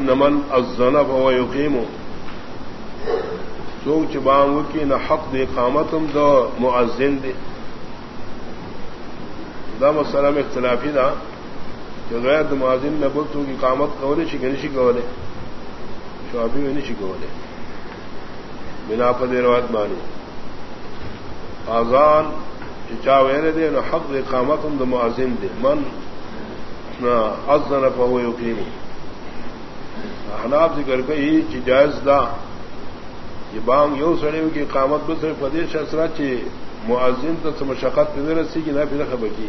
نمن ازنب و یقیم سوچ بانگ کی نہ حق دے قامتم دو معزن دے۔ دا مسلم اختلافی دا کہ غیر معذن میں بول تو کی قامت کولے شی گنشی شعبی میں نشی کولے۔ بنا پد روایت مانی۔ آزان چا ویرے دے نہ حق دے قامتم دو معزن دے۔ من نہ ازن فهو یقیم احناب ذکر گئی چی جائز دا۔ یہ بانگ یو سڑے کی قامت بسر فدیش اسرا چی معذن تو مشقت پہ رسی کی۔ نہ پھر خبکی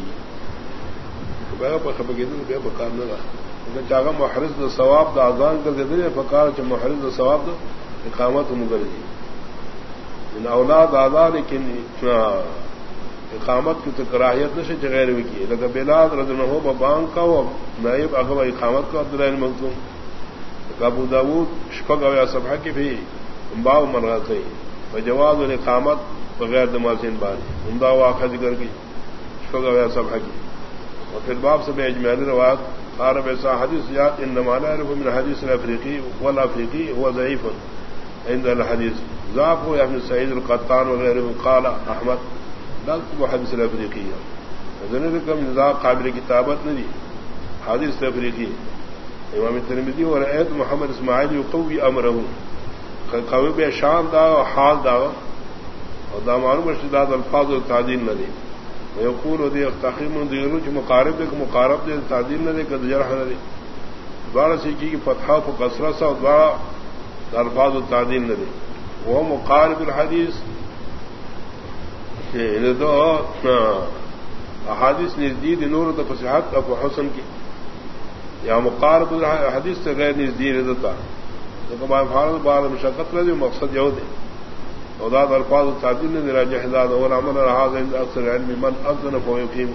گی خبکی بے بکار نہ رہا چاہا محرز دا ثواب دا آزان کر دے دے پکار چ محرز دا ثواب دا اقامت مگر دی۔ ان اولاد آزا، لیکن اقامت کی تو کراہیت نشے غیر بھی کی۔ لگا بلاد رضن ہو بانگ کا وہ نائب اغبا اقامت کا عبداللہ مخصوم ابو داود شفق اویا صفحہ کی بھی امباؤ من رہا تھا جواز اور اقامت بغیر دماسین باری عمدہ واقع ذکر کی شفق اویا صفحہ کی اور پھر باب سے اجمیر روایت. عرب ایسا حدیث یاد ان نمانا رف من حدیث الافریقی والافریقی هو ضعیف عند الحدیث. ذاق ہو ابن سعید القطان وغیرہ قال احمد دلت وہ حدیث الافریقی. ہے کم نظام قابل کتابت نہیں حدیث الافریقی. امام ترمیدی اور عید محمد اسماعیل یو قوی امرہ قوی بے شان دا حال دا اور دا معلوم اشتداد الفاظ و تعدیل نہ دے یقول دے تحقیم دیرو چ مقارب دے مقارب دے، تعدیل نہ دے کہ جرح نہ دے دوبارہ سیکھی کی فتحہ کو کثرت سا دوبارہ الفاظ و تعدیل نہ دے وہ مقارب الحدیث. دو احادیث نزدید نور تو فصحت ابو حسن کی. یا مقارب حدیث سے غیر نزدیر دیتا فارض بار مشقت رضی مقصد یہو دے۔ اوداد الفاظ تعدیل نے میرا جہداد اور امن رہا اکثر علم من افزن فوقیم۔